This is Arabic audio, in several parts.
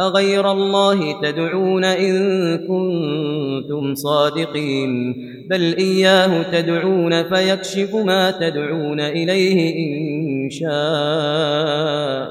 أغير الله تدعون إن كنتم صادقين بل إياه تدعون فيكشف ما تدعون إليه إن شاء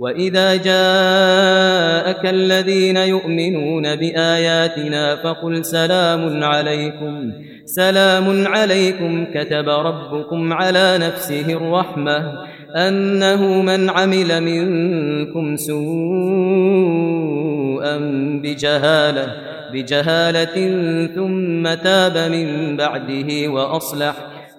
وَإِذَا جَاءَكَ الَّذِينَ يُؤْمِنُونَ بِآيَاتِنَا فَقُلْ سَلَامٌ عَلَيْكُمْ سَلَامٌ عَلَيْكُمْ كَتَبَ رَبُّكُمْ عَلَى نَفْسِهِ الرَّحْمَةَ أَنَّهُ مَنْ عَمِلَ مِنْكُمْ سُوءًا بِجَهَالَةٍ بِجَهَالَةٍ ثُمَّ تَابَ مِنْ بَعْدِهِ وَأَصْلَحَ